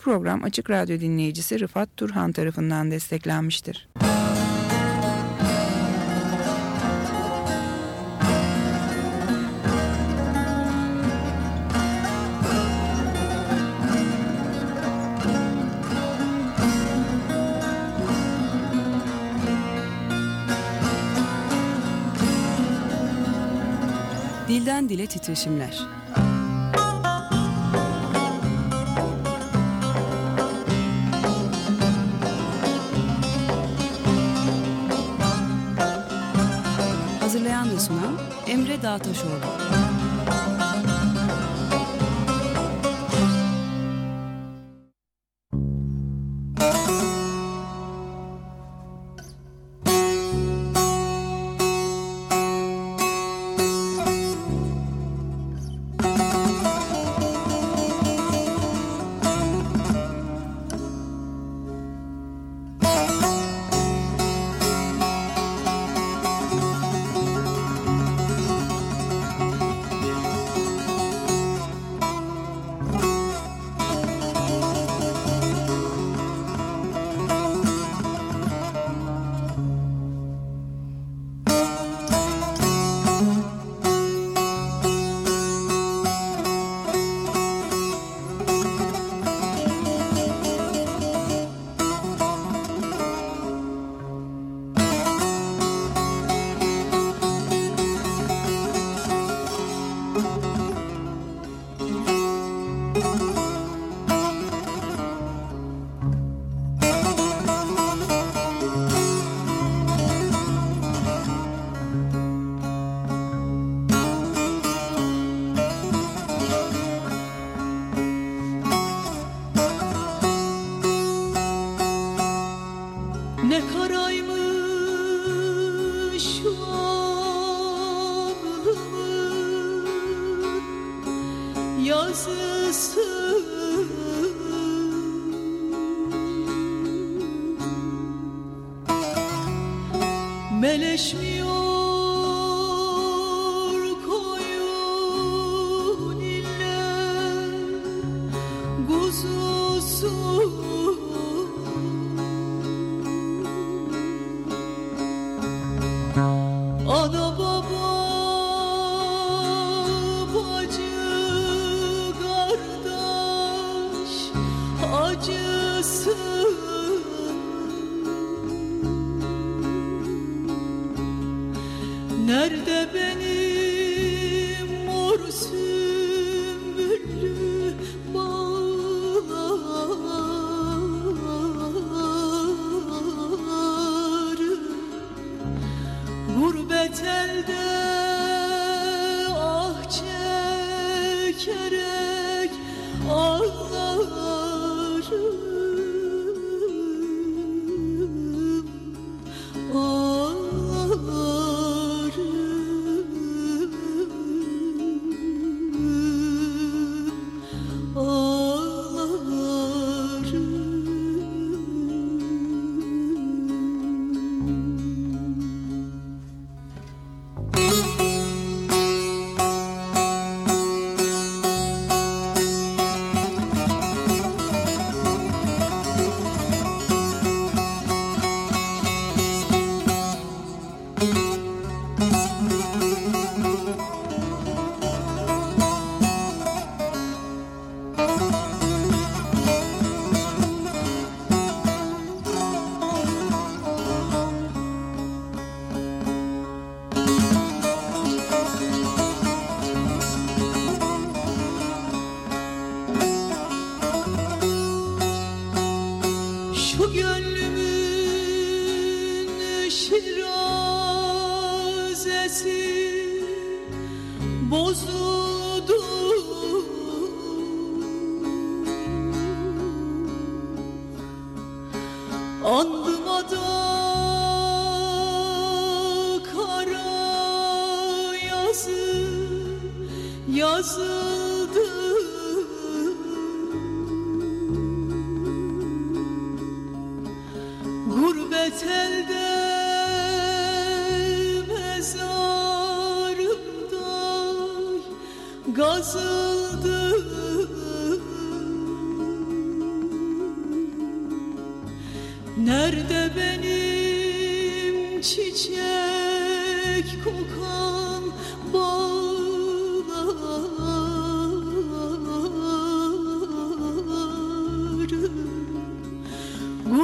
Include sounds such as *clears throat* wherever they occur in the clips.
program Açık Radyo dinleyicisi Rıfat Turhan tarafından desteklenmiştir. Dilden Dile Titreşimler Emre Dağtaşoğlu gazıldı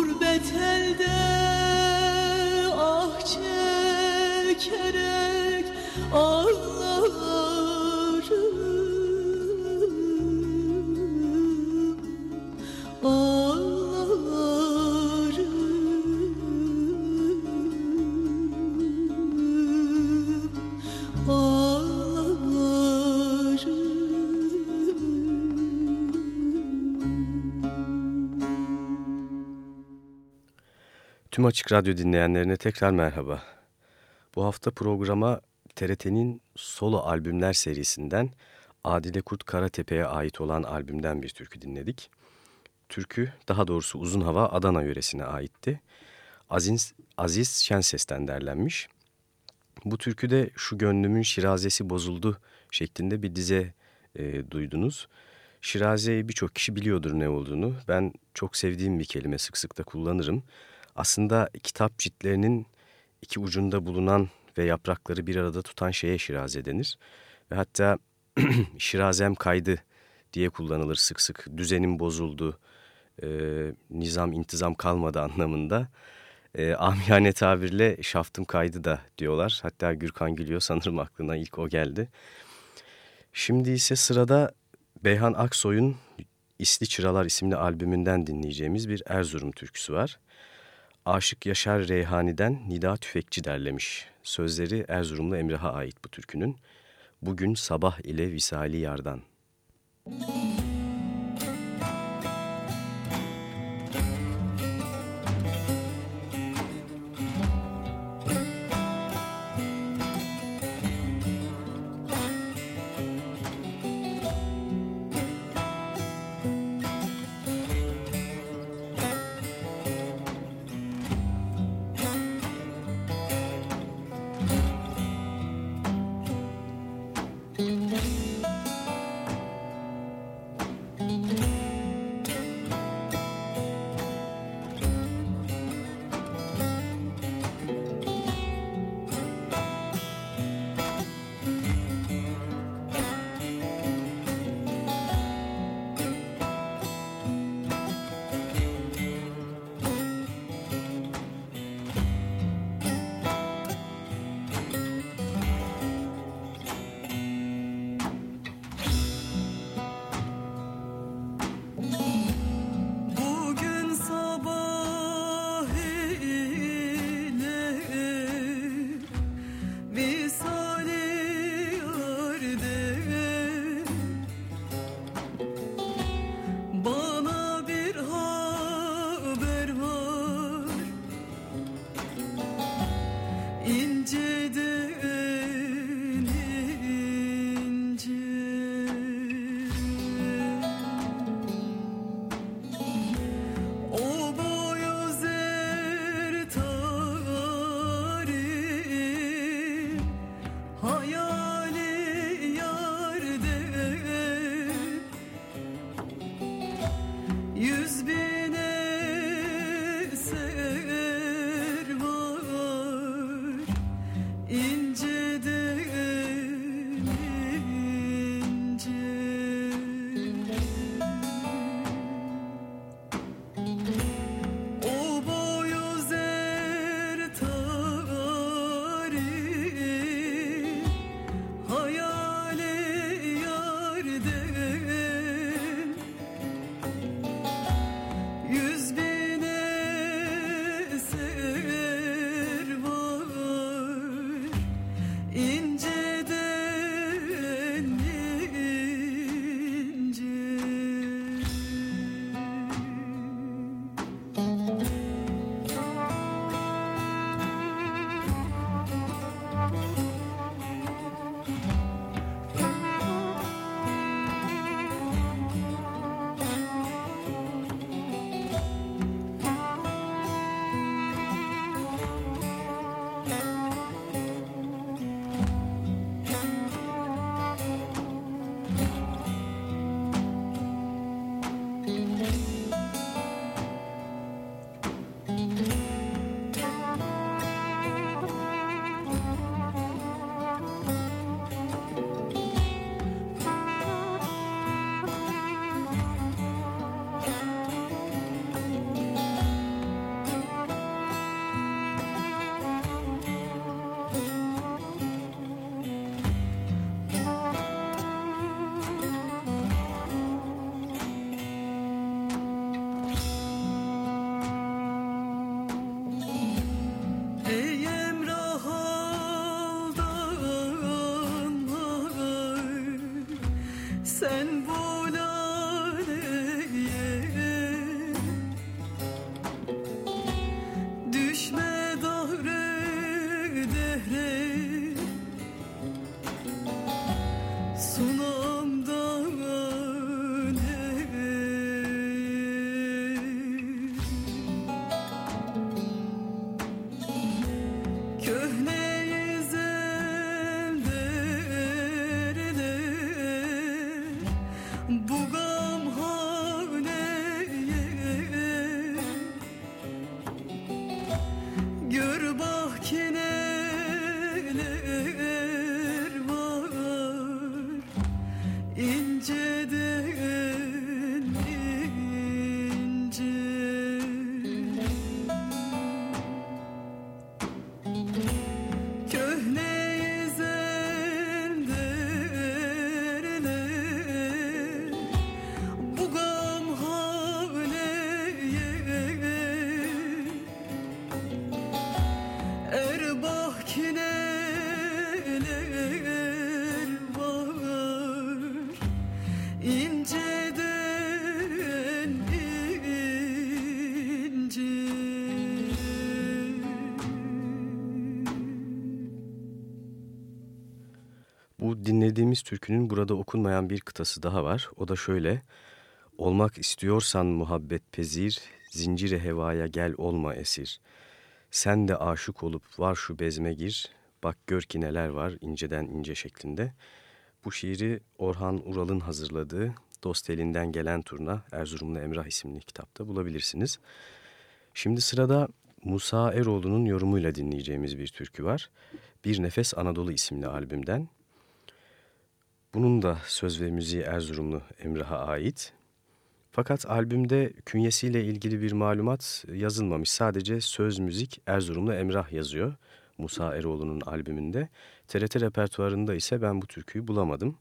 Gurbet elde ah çekerek ağlarım Tüm Açık Radyo dinleyenlerine tekrar merhaba. Bu hafta programa TRT'nin solo albümler serisinden Adile Kurt Karatepe'ye ait olan albümden bir türkü dinledik. Türkü daha doğrusu Uzun Hava Adana yöresine aitti. Aziz, Aziz Şenses'ten derlenmiş. Bu türküde şu gönlümün şirazesi bozuldu şeklinde bir dize e, duydunuz. Şirazeyi birçok kişi biliyordur ne olduğunu. Ben çok sevdiğim bir kelime sık sık da kullanırım. Aslında kitap ciltlerinin iki ucunda bulunan ve yaprakları bir arada tutan şeye şiraze denir. Ve hatta *clears throat* şirazem kaydı diye kullanılır sık sık. Düzenim bozuldu, e, nizam intizam kalmadı *laughs* anlamında. E, amiyane tabirle şaftım kaydı da diyorlar. Hatta Gürkan Gülüyor sanırım aklına ilk o geldi. Şimdi ise sırada Beyhan Aksoy'un İsli Çıralar isimli albümünden dinleyeceğimiz bir Erzurum türküsü var. Aşık Yaşar Reyhani'den Nida Tüfekçi derlemiş. Sözleri Erzurumlu Emrah'a ait bu türkünün. Bugün sabah ile Visali Yardan. Müzik dinlediğimiz türkünün burada okunmayan bir kıtası daha var. O da şöyle. Olmak istiyorsan muhabbet pezir, zinciri hevaya gel olma esir. Sen de aşık olup var şu bezme gir, bak gör ki neler var inceden ince şeklinde. Bu şiiri Orhan Ural'ın hazırladığı Dost Elinden Gelen Turna Erzurumlu Emrah isimli kitapta bulabilirsiniz. Şimdi sırada Musa Eroğlu'nun yorumuyla dinleyeceğimiz bir türkü var. Bir Nefes Anadolu isimli albümden. Bunun da söz ve müziği Erzurumlu Emrah'a ait. Fakat albümde künyesiyle ilgili bir malumat yazılmamış. Sadece söz müzik Erzurumlu Emrah yazıyor Musa Eroğlu'nun albümünde. TRT repertuarında ise ben bu türküyü bulamadım.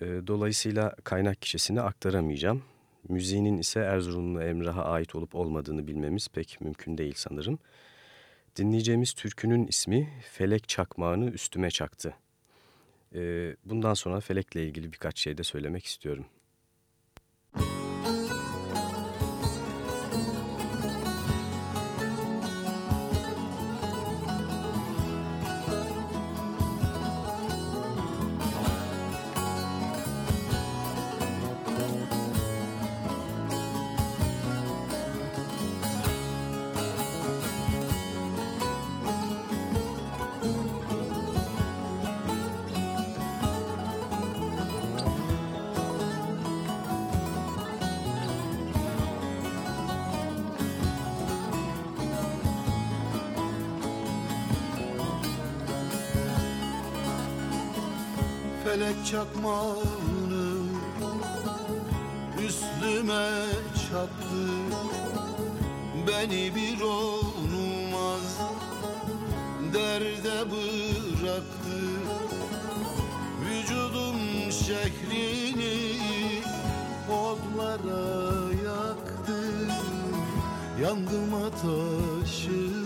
Ee, dolayısıyla kaynak kişisini aktaramayacağım. Müziğinin ise Erzurumlu Emrah'a ait olup olmadığını bilmemiz pek mümkün değil sanırım. Dinleyeceğimiz türkünün ismi Felek Çakmağını Üstüme Çaktı. Ee, bundan sonra felekle ilgili birkaç şey de söylemek istiyorum. Çakmağını üstüme çaktı. Beni bir olmaz derde bıraktı. Vücudum şehrini odlara yaktı. Yandım ateşine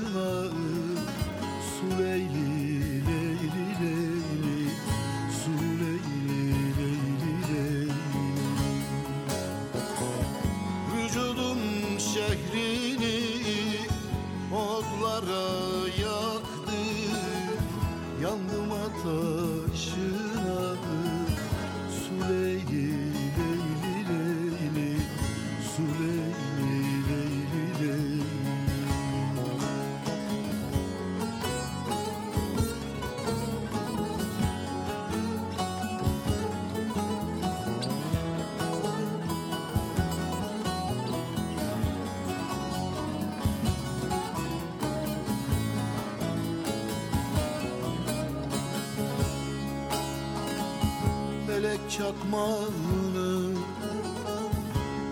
çakmağını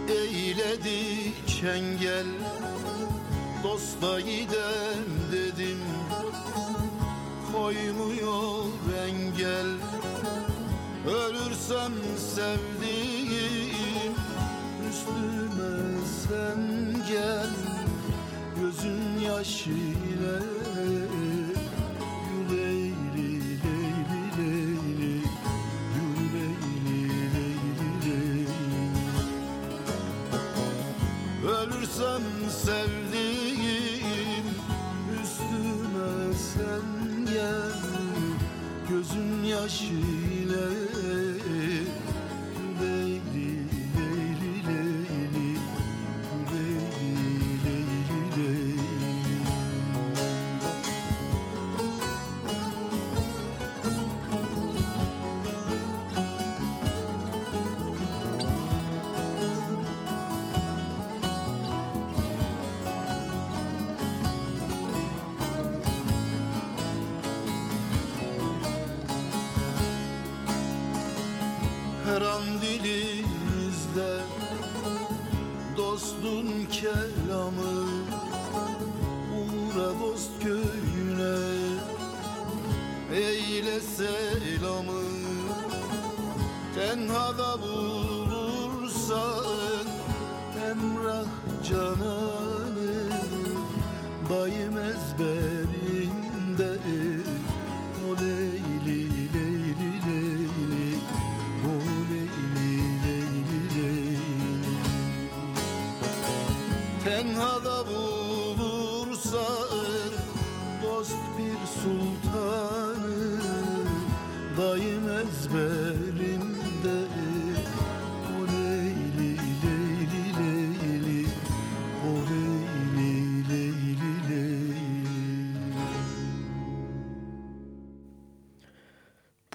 eyledi çengel. Dosta gidem dedim koymuyor engel. Ölürsem sevdiğim üstüme sen gel. Gözün yaşıyla Gözün yaşıyla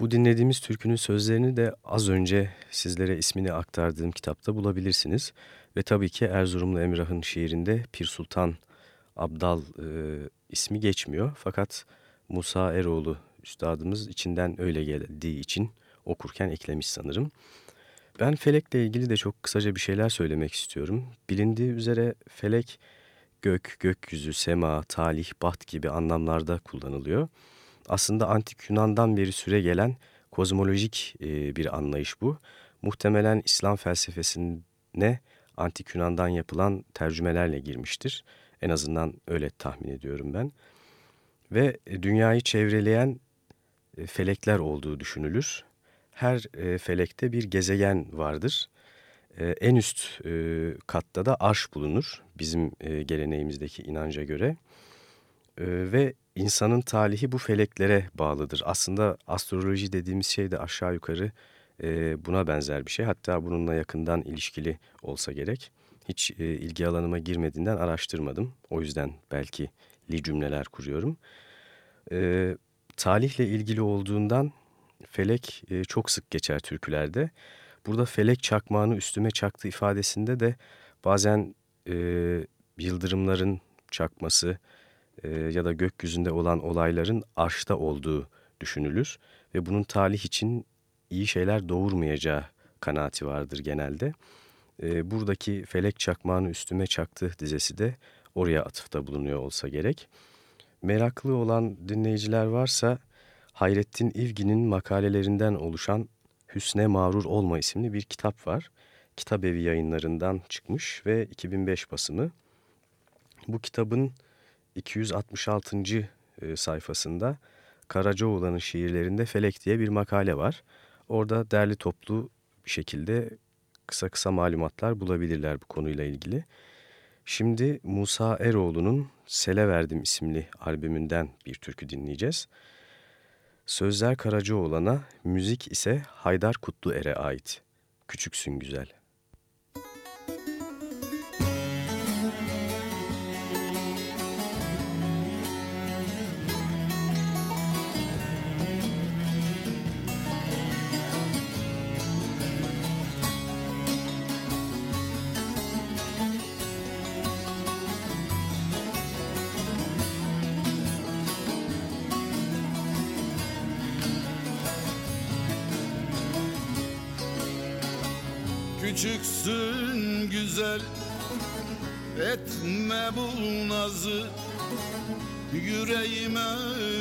Bu dinlediğimiz türkünün sözlerini de az önce sizlere ismini aktardığım kitapta bulabilirsiniz. Ve tabii ki Erzurumlu Emrah'ın şiirinde Pir Sultan Abdal e, ismi geçmiyor. Fakat Musa Eroğlu üstadımız içinden öyle geldiği için okurken eklemiş sanırım. Ben felekle ilgili de çok kısaca bir şeyler söylemek istiyorum. Bilindiği üzere felek gök, gökyüzü, sema, talih, bat gibi anlamlarda kullanılıyor. Aslında antik Yunan'dan beri süre gelen kozmolojik e, bir anlayış bu. Muhtemelen İslam felsefesine antik Yunan'dan yapılan tercümelerle girmiştir. En azından öyle tahmin ediyorum ben. Ve e, dünyayı çevreleyen e, felekler olduğu düşünülür. Her e, felekte bir gezegen vardır. En üst katta da arş bulunur bizim geleneğimizdeki inanca göre. Ve insanın talihi bu feleklere bağlıdır. Aslında astroloji dediğimiz şey de aşağı yukarı buna benzer bir şey. Hatta bununla yakından ilişkili olsa gerek. Hiç ilgi alanıma girmediğinden araştırmadım. O yüzden belki li cümleler kuruyorum e, talihle ilgili olduğundan felek e, çok sık geçer türkülerde. Burada felek çakmağını üstüme çaktı ifadesinde de bazen e, yıldırımların çakması e, ya da gökyüzünde olan olayların arşta olduğu düşünülür. Ve bunun talih için iyi şeyler doğurmayacağı kanaati vardır genelde. E, buradaki felek çakmağını üstüme çaktı dizesi de oraya atıfta bulunuyor olsa gerek. Meraklı olan dinleyiciler varsa Hayrettin İvgi'nin makalelerinden oluşan Hüsne Mağrur Olma isimli bir kitap var. Kitabevi yayınlarından çıkmış ve 2005 basımı. Bu kitabın 266. E, sayfasında Karacaoğlan'ın şiirlerinde Felek diye bir makale var. Orada derli toplu bir şekilde kısa kısa malumatlar bulabilirler bu konuyla ilgili. Şimdi Musa Eroğlu'nun Sele Verdim isimli albümünden bir türkü dinleyeceğiz. Sözler Karacaoğlan'a, müzik ise Haydar Kutluer'e ait. Küçüksün Güzel.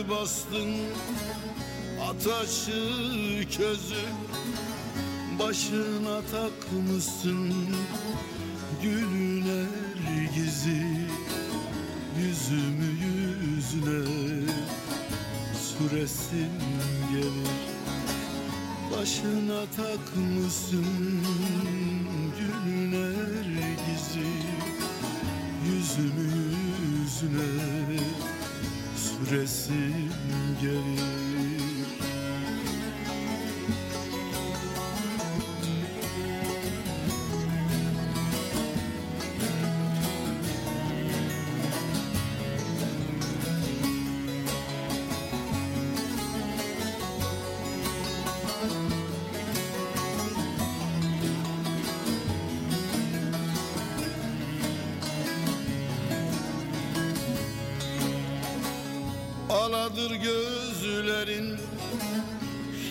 Bastın ataşı közü Başına takmışsın gülün gizi. Yüzümü yüzüne süresin gelir. Başına takmışsın günler gizi. Yüzümü yüzüne süresim gelir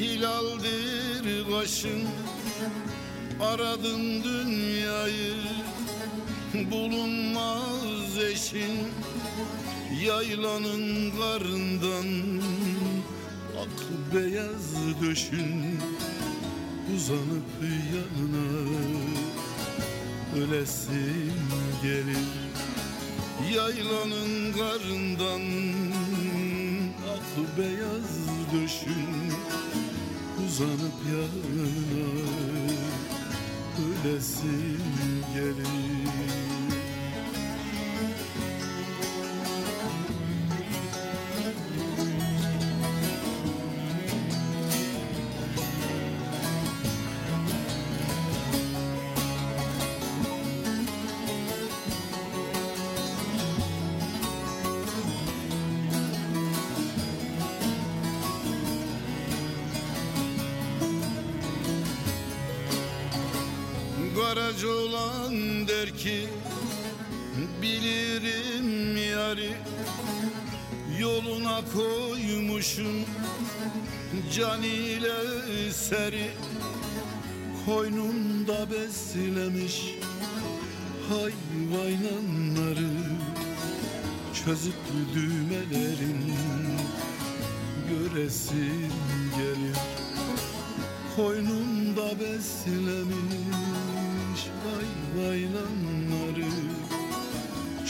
Hilaldir kaşın Aradın dünyayı Bulunmaz eşin. Yaylanın karından Ak beyaz döşün. Uzanıp yanına Ölesin gelir. Yaylanın karından Ak beyaz döşün Uzanıp yanına Ölesin gelir Garaj olan der ki Bilirim yari Yoluna koymuşum Can ile seri Koynunda beslemiş Hayvanları Çözüp düğmelerin Koynunda beslemiş Hayvanları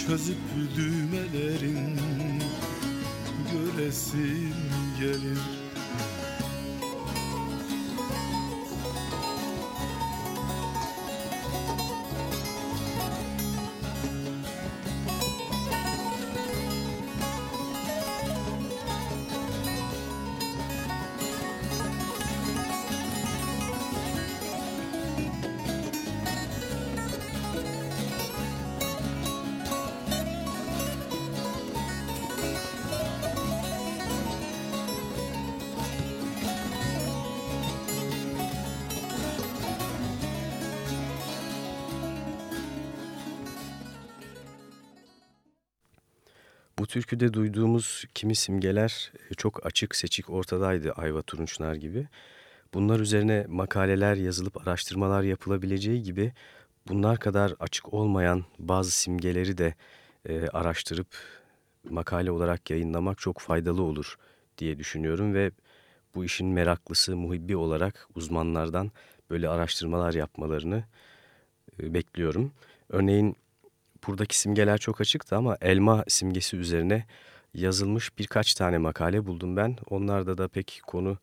Çözüp düğmelerin Göresin gelir türküde duyduğumuz kimi simgeler e, çok açık seçik ortadaydı Ayva Turunçlar gibi. Bunlar üzerine makaleler yazılıp araştırmalar yapılabileceği gibi bunlar kadar açık olmayan bazı simgeleri de e, araştırıp makale olarak yayınlamak çok faydalı olur diye düşünüyorum ve bu işin meraklısı, muhibbi olarak uzmanlardan böyle araştırmalar yapmalarını e, bekliyorum. Örneğin buradaki simgeler çok açıktı ama elma simgesi üzerine yazılmış birkaç tane makale buldum ben. Onlarda da pek konu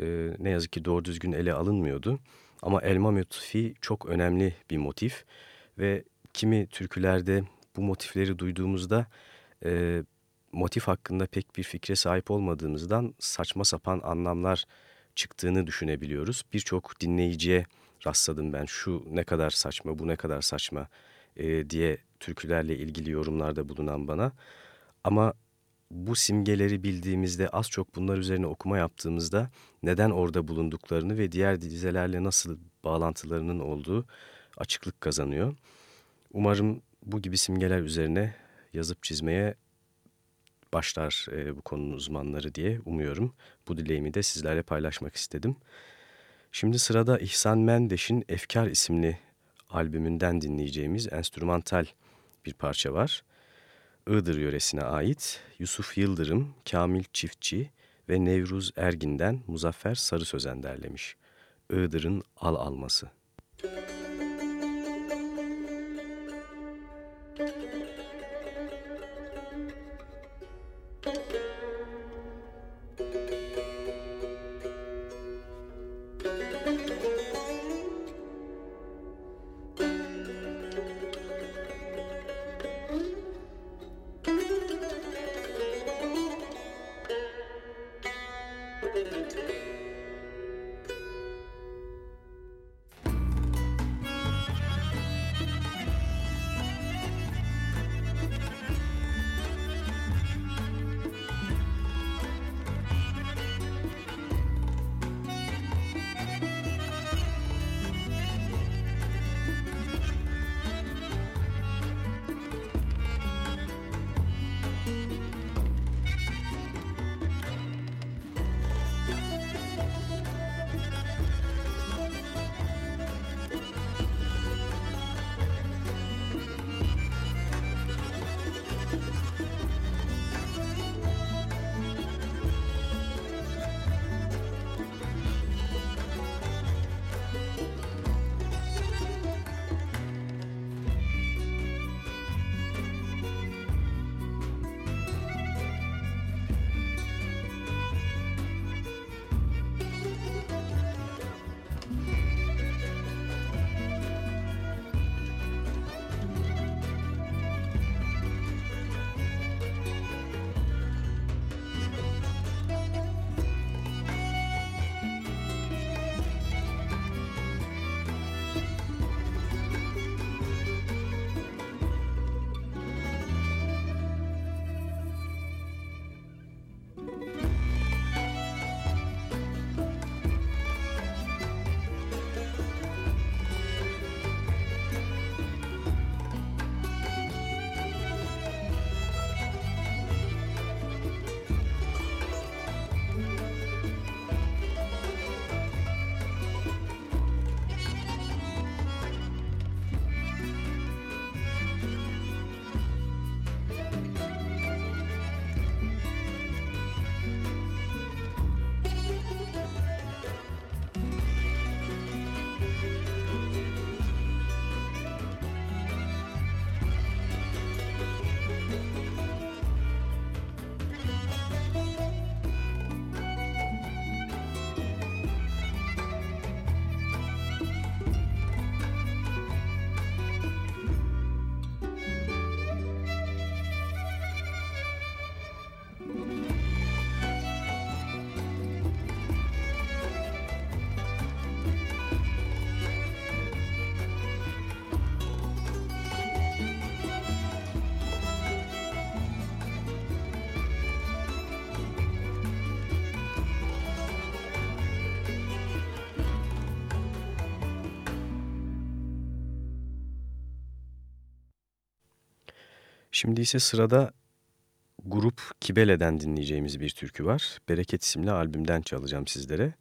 e, ne yazık ki doğru düzgün ele alınmıyordu. Ama elma motifi çok önemli bir motif ve kimi türkülerde bu motifleri duyduğumuzda e, motif hakkında pek bir fikre sahip olmadığımızdan saçma sapan anlamlar çıktığını düşünebiliyoruz. Birçok dinleyiciye rastladım ben şu ne kadar saçma bu ne kadar saçma e, diye türkülerle ilgili yorumlarda bulunan bana. Ama bu simgeleri bildiğimizde az çok bunlar üzerine okuma yaptığımızda neden orada bulunduklarını ve diğer dizelerle nasıl bağlantılarının olduğu açıklık kazanıyor. Umarım bu gibi simgeler üzerine yazıp çizmeye başlar e, bu konunun uzmanları diye umuyorum. Bu dileğimi de sizlerle paylaşmak istedim. Şimdi sırada İhsan Mendeş'in Efkar isimli albümünden dinleyeceğimiz enstrümantal bir parça var. Iğdır yöresine ait Yusuf Yıldırım, Kamil Çiftçi ve Nevruz Ergin'den Muzaffer Sarı Sözen derlemiş. Iğdır'ın al alması. Müzik Şimdi ise sırada grup Kibele'den dinleyeceğimiz bir türkü var. Bereket isimli albümden çalacağım sizlere.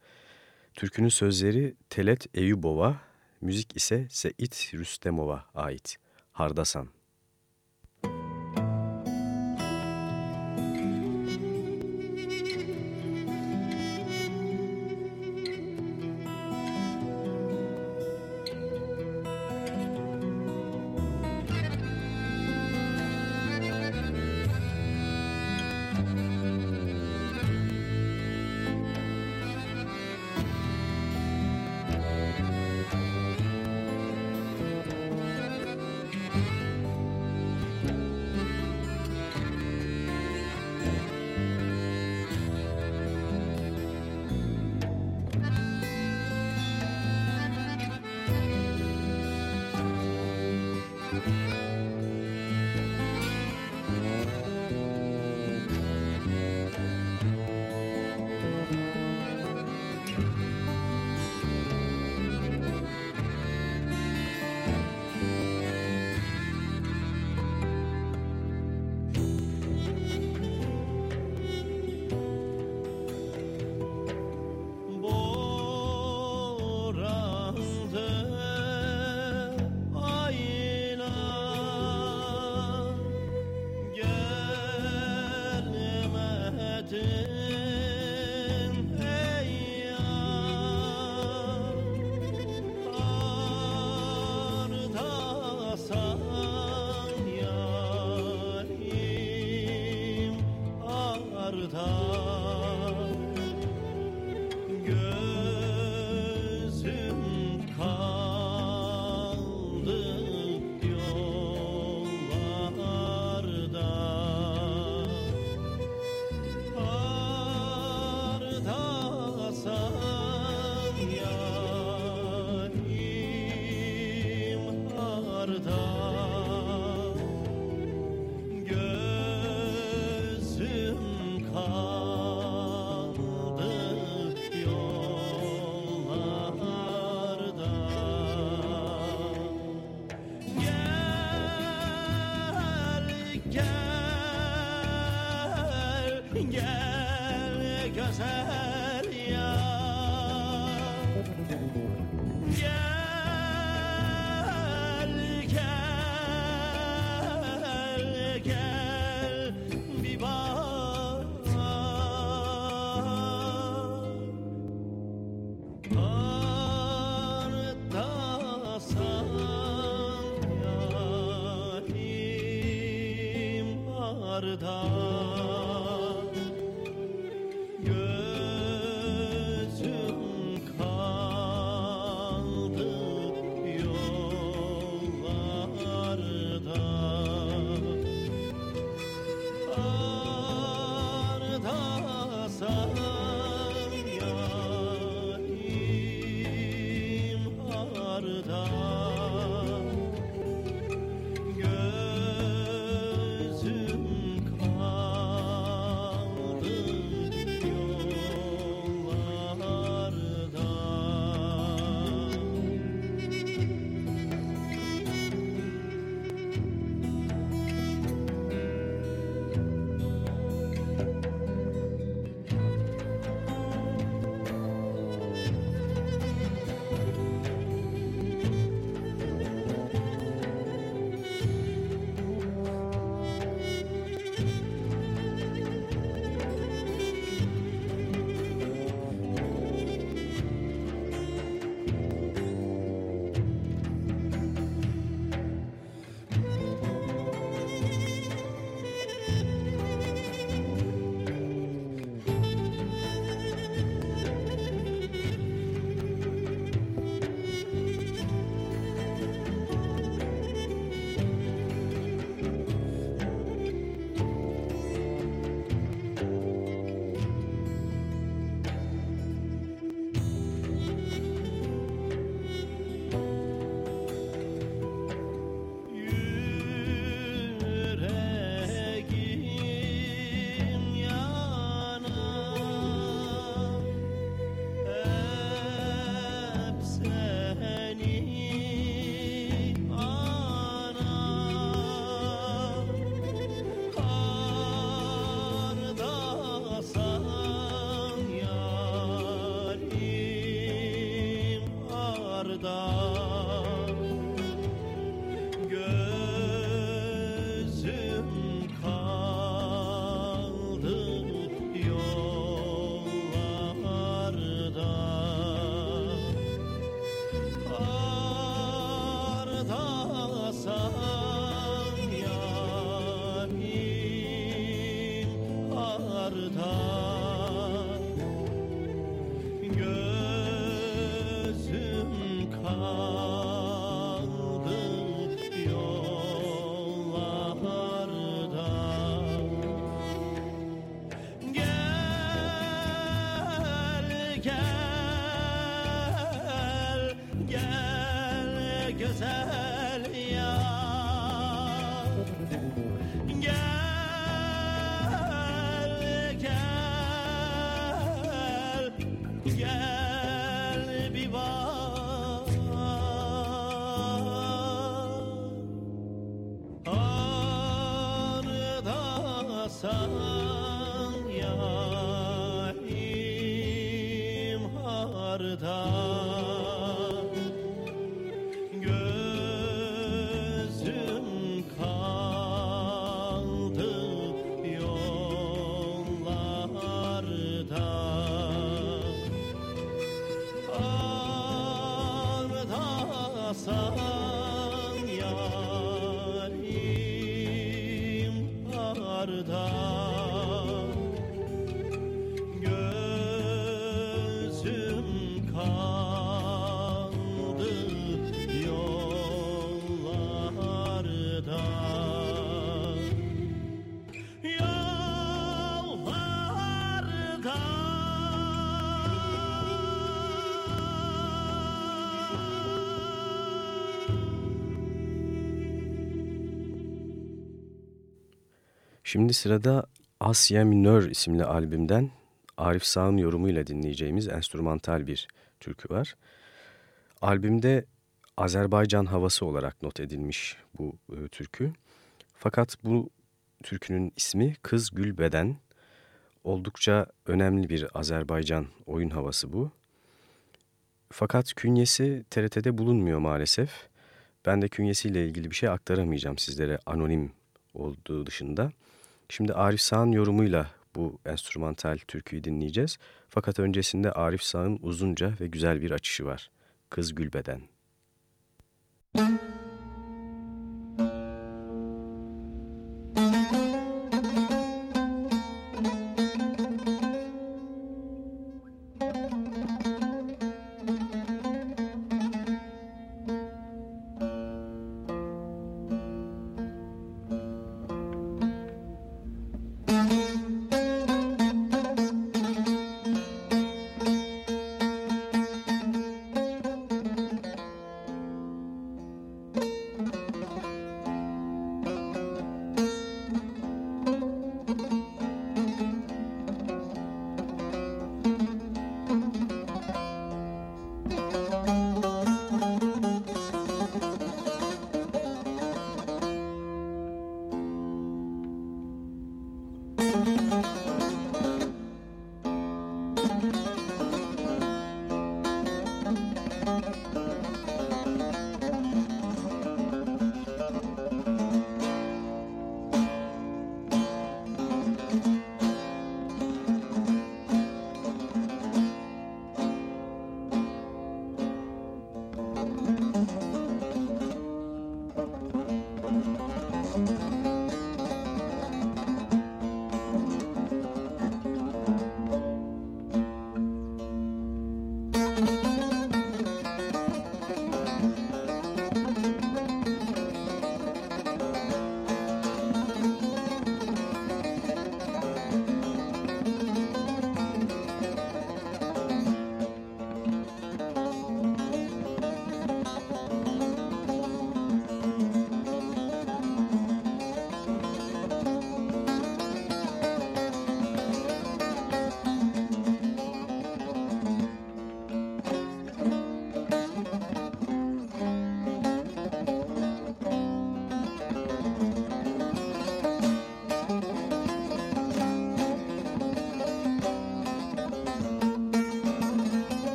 Türkünün sözleri Telet Eyübova, müzik ise Seit Rüstemova ait. Hardasan. 是他 Şimdi sırada Asya Minör isimli albümden Arif Sağ'ın yorumuyla dinleyeceğimiz enstrümantal bir türkü var. Albümde Azerbaycan havası olarak not edilmiş bu e, türkü. Fakat bu türkünün ismi Kız Gül Beden. Oldukça önemli bir Azerbaycan oyun havası bu. Fakat künyesi TRT'de bulunmuyor maalesef. Ben de künyesiyle ilgili bir şey aktaramayacağım sizlere anonim olduğu dışında. Şimdi Arif Sağ'ın yorumuyla bu enstrümantal türküyü dinleyeceğiz. Fakat öncesinde Arif Sağ'ın uzunca ve güzel bir açışı var. Kız Gülbeden. Müzik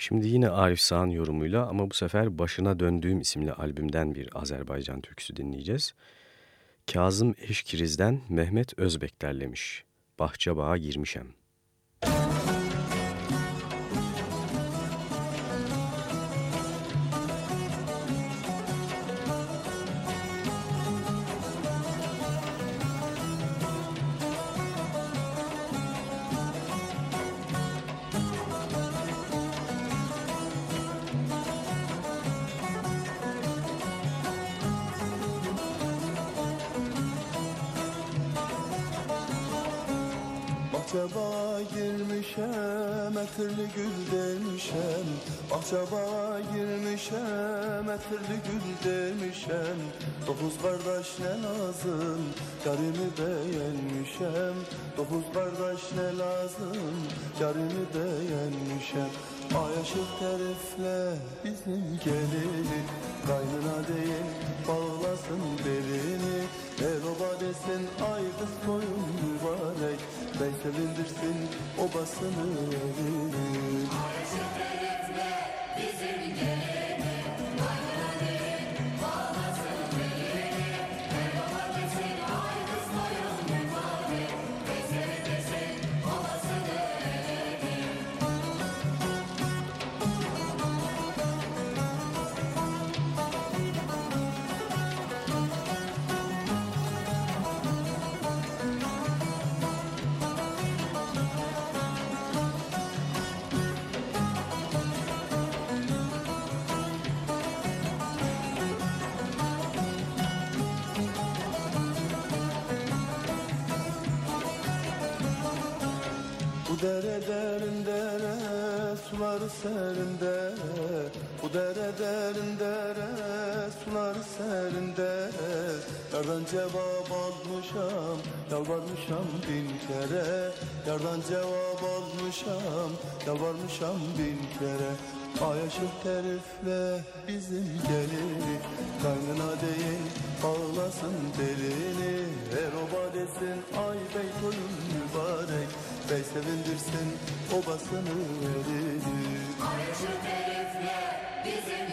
Şimdi yine Arif Sağ'ın yorumuyla ama bu sefer Başına Döndüğüm isimli albümden bir Azerbaycan türküsü dinleyeceğiz. Kazım Eşkiriz'den Mehmet Özbek derlemiş. Bahçe bağa girmişem. Bahçaba girmişem, etirli gül demişem Dokuz kardeş ne lazım, yarimi beğenmişem Dokuz kardeş ne lazım, yarimi beğenmişem Ay ışık terifle bizim gelini Kaynına değil bağlasın belini. El oba desin ay kız koyun mübarek Bey sevindirsin obasını elini. Bu dere derin dere suları serinde? Bu dere derin dere suları serinde? Yardan cevap almışam yalvarmışam bin kere. Yardan cevap almışam yalvarmışam bin kere. Ay ışık terifle bizim gelini Kaynına değil bağlasın belini Her oba desin ay bey mübarek Bey sevindirsin obasını elini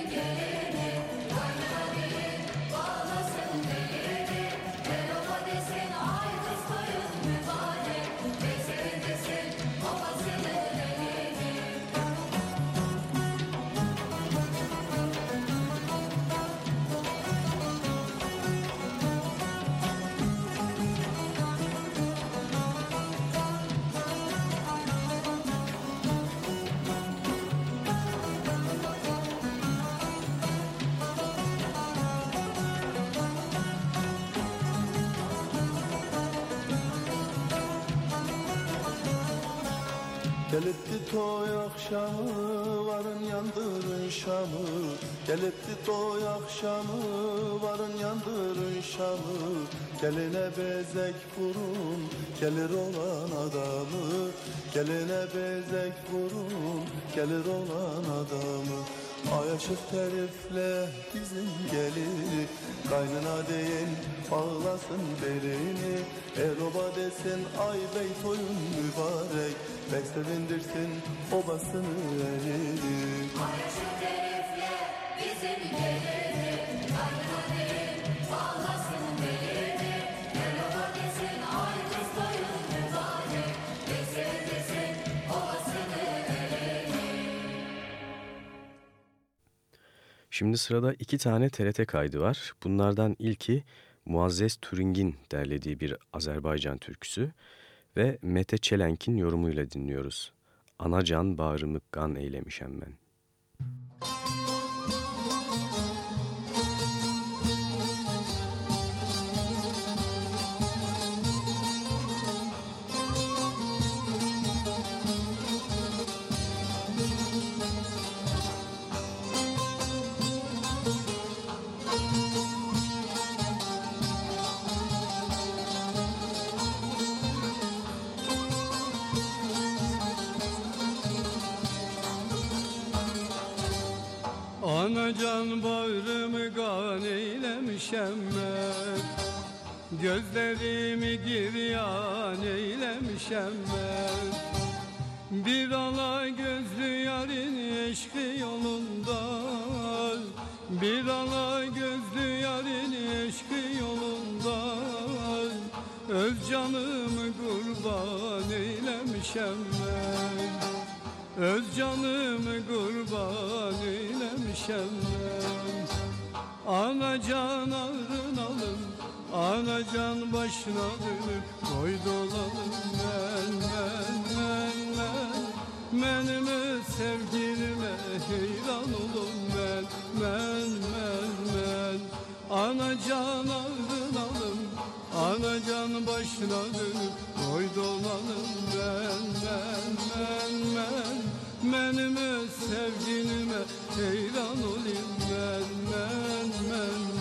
Gelipti toy akşamı varın yandırın şamı. Gelipti toy akşamı varın yandırın şamı. Geline bezek vurun gelir olan adamı. Geline bezek vurun gelir olan adamı Ay ışık terifle bizim gelini Kaynına değil bağlasın belini. El oba desin ay bey toyun mübarek. Bey sevindirsin obasını elini Şimdi sırada iki tane TRT kaydı var. Bunlardan ilki Muazzez Turing'in derlediği bir Azerbaycan türküsü ve Mete Çelenk'in yorumuyla dinliyoruz. Anacan bağrımı kan eylemişem ben. Anacan bağrımı kan eylemişem ben. Gözlerimi giryan eylemişem ben. Bir ala gözlü yarın eşkı yolunda. Bir ala gözlü yarın eşkı yolunda. Öz canımı kurban eylemişem ben Öz canımı kurban eylemişem ben Anacan ağrın alım Anacan başına dönüp Koy dolalım. Ben ben ben ben Benim sevgilime heyran olun. Ben ben ben ben Anacan ağrın alım Anacan başına dönüp Koy dolalım ben ben ben ben. Benim öz sevgilime heyran olayım ben ben ben ben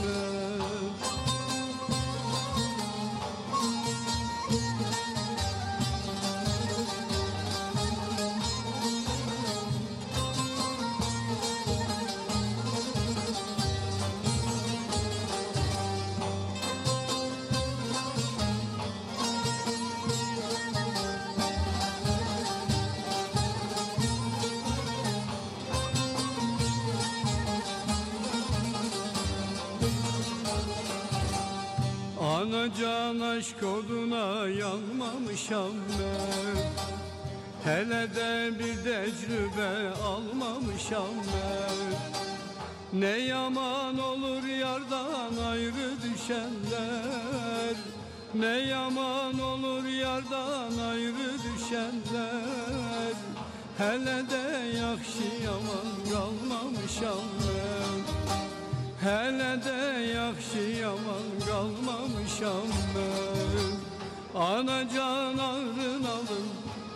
Anacan aşk oduna yanmamışam ben. Hele de bir tecrübe almamışam ben. Ne yaman olur yardan ayrı düşenler. Ne yaman olur yardan ayrı düşenler. Hele de yakşı yaman kalmamışam ben Hele de yakşı yaman kalmamışam ben Anacan ağrın alın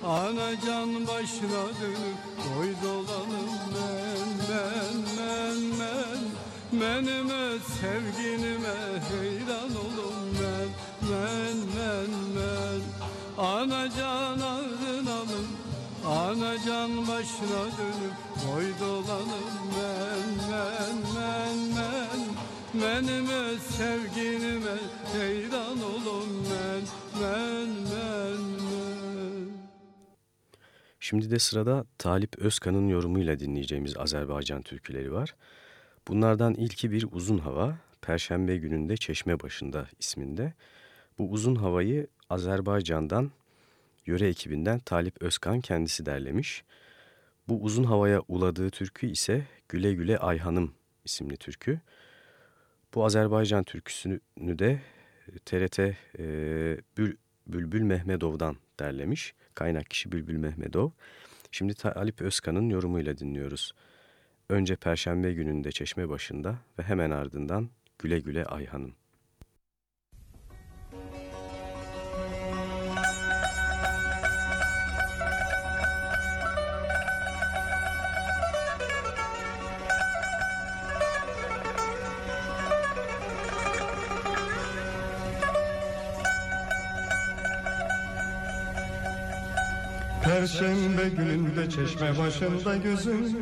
Anacan başına dönüp Koy dolanım. Ben ben ben ben Benim öz sevgilime heyran olun. Ben ben ben ben Anacan ağrın alın Anacan başına dönüp Koy dolanım ben ben ben ben Benim öz sevgilime heyran olun ben ben ben ben Şimdi de sırada Talip Özkan'ın yorumuyla dinleyeceğimiz Azerbaycan türküleri var. Bunlardan ilki bir uzun hava, Perşembe gününde Çeşme başında isminde. Bu uzun havayı Azerbaycan'dan, yöre ekibinden Talip Özkan kendisi derlemiş. Bu uzun havaya uladığı türkü ise Güle Güle Ayhanım isimli türkü. Bu Azerbaycan türküsünü de TRT e, Bül, Bülbül Mehmedov'dan derlemiş. Kaynak kişi Bülbül Mehmedov. Şimdi Talip Özkan'ın yorumuyla dinliyoruz. Önce Perşembe gününde çeşme başında ve hemen ardından Güle Güle Ayhan'ım. Perşembe gününde çeşme başında gözüm.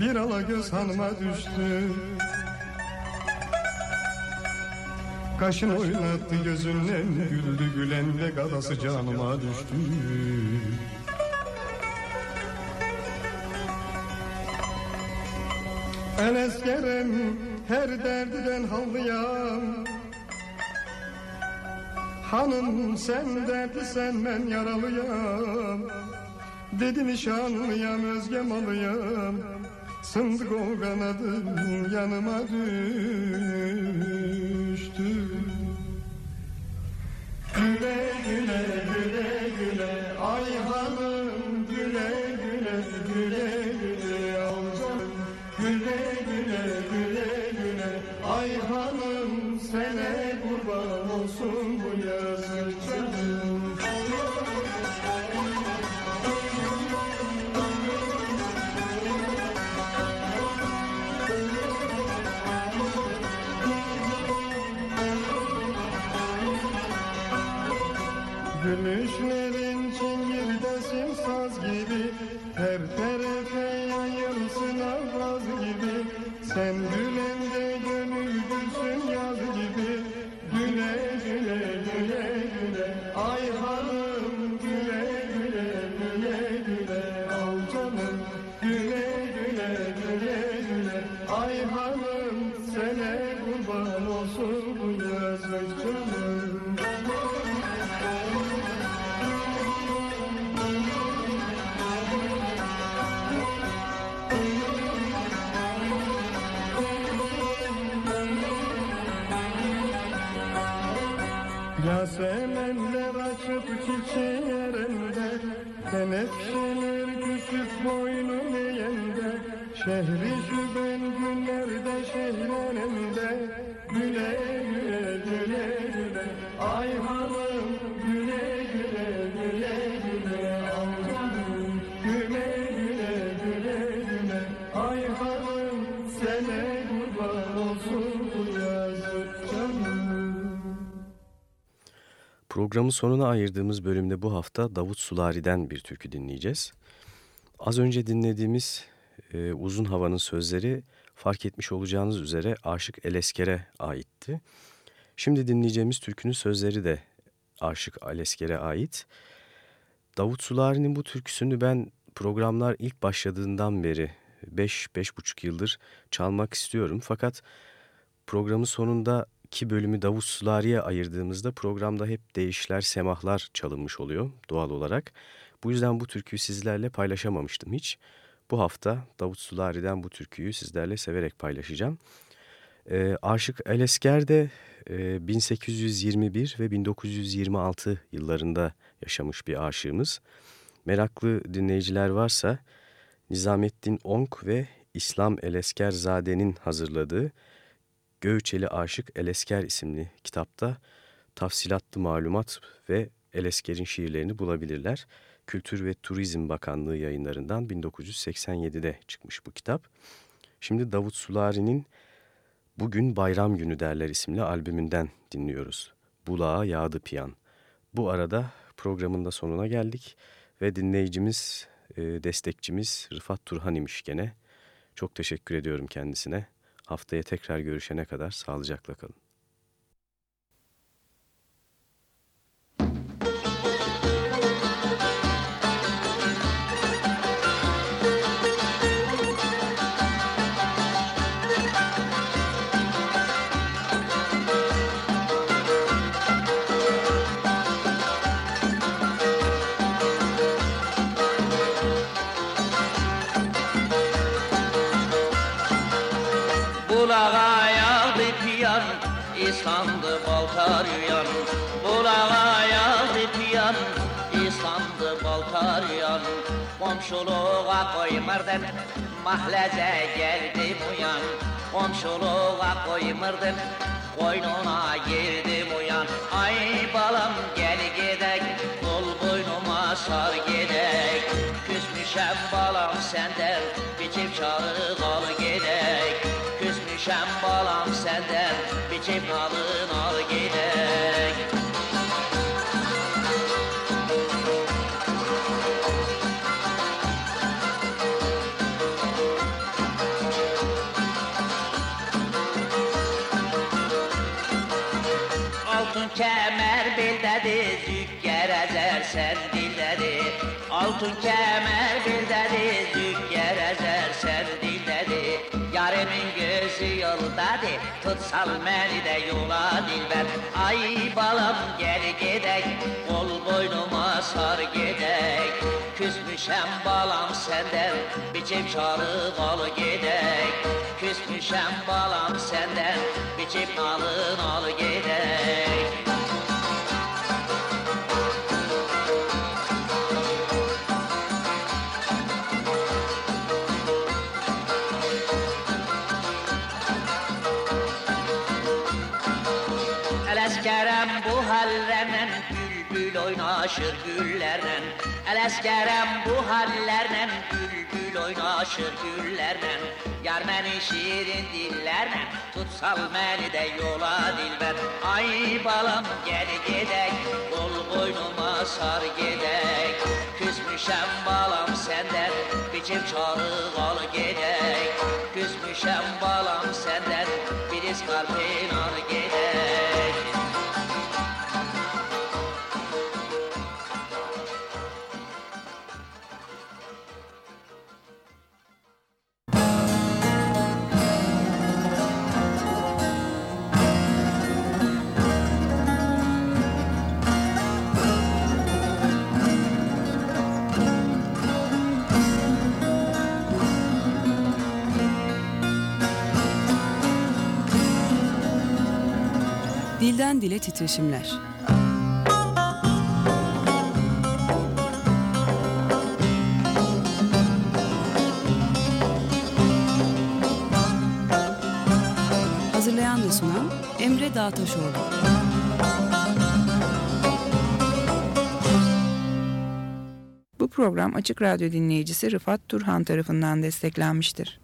Bir ala göz hanıma düştü. Kaşın oynattı gözünden Güldü gülen de gadası canıma düştü. El eskerem her derdiden havlıyam. Hanım sen dertli sen ben yaralıyam Dedi nişanlıyam özge malıyam Sındık o kanadın yanıma düştü. Güle güle eğende Şehri şüben günlerde şehrenemde Güle güle güle güle. Ay hanım güle güle güle güle. Ay hanım güle güle güle güle. Ay hanım sene kurban olsun bu yazık canım. Programın sonuna ayırdığımız bölümde bu hafta Davut Sulari'den bir türkü dinleyeceğiz. Az önce dinlediğimiz e, Uzun Hava'nın sözleri fark etmiş olacağınız üzere Aşık Elesker'e aitti. Şimdi dinleyeceğimiz türkünün sözleri de Aşık Elesker'e ait. Davut Sulari'nin bu türküsünü ben programlar ilk başladığından beri 5-5,5 yıldır çalmak istiyorum. Fakat programın sonunda iki bölümü Davut Sulari'ye ayırdığımızda programda hep değişler, semahlar çalınmış oluyor doğal olarak. Bu yüzden bu türküyü sizlerle paylaşamamıştım hiç. Bu hafta Davut Sulari'den bu türküyü sizlerle severek paylaşacağım. E, Aşık Elesker de e, 1821 ve 1926 yıllarında yaşamış bir aşığımız. Meraklı dinleyiciler varsa Nizamettin Onk ve İslam Eleskerzade'nin hazırladığı Göğüçeli Aşık Elesker isimli kitapta tafsilatlı malumat ve Elesker'in şiirlerini bulabilirler. Kültür ve Turizm Bakanlığı yayınlarından 1987'de çıkmış bu kitap. Şimdi Davut Sulari'nin Bugün Bayram Günü derler isimli albümünden dinliyoruz. Bulağa yağdı piyan. Bu arada programın da sonuna geldik ve dinleyicimiz, destekçimiz Rıfat Turhan imiş gene. Çok teşekkür ediyorum kendisine. Haftaya tekrar görüşene kadar sağlıcakla kalın. Komşuluğa koymurdun, mahlece geldim uyan. Komşuluğa koymurdun, koynuna girdim uyan. Ay balam gel gidek, kol boynuma sar gidek. Küsmüşem balam senden, biçim çağrı kal gidek. Küsmüşem balam senden, biçim alın al Altın kemer beldədir, zükkər əzər sən dildədir. Yarımın gözü yoldadır, tutsal məni də yola dilbər. Ay balam gel gedək, qol boynuma sar gedək. Küsmüşəm balam səndən, biçim çarıq al gedək. Küsmüşəm balam səndən, biçim alın al gedək. Ələskərəm bu hallərlə bülbül oynaşır güllərlə Yar məni şirin dillərlə tutsal məni də yola dilbər Ay balam gəl gedək qol boynuma sar gedək Küsmüşəm balam səndən biçim çarıq al gedək Küsmüşəm balam Kuşlar peynar gedek Dilden dile titreşimler. Hazırlayan ve sunan Emre Dağtaşoğlu. Bu program Açık Radyo dinleyicisi Rıfat Turhan tarafından desteklenmiştir.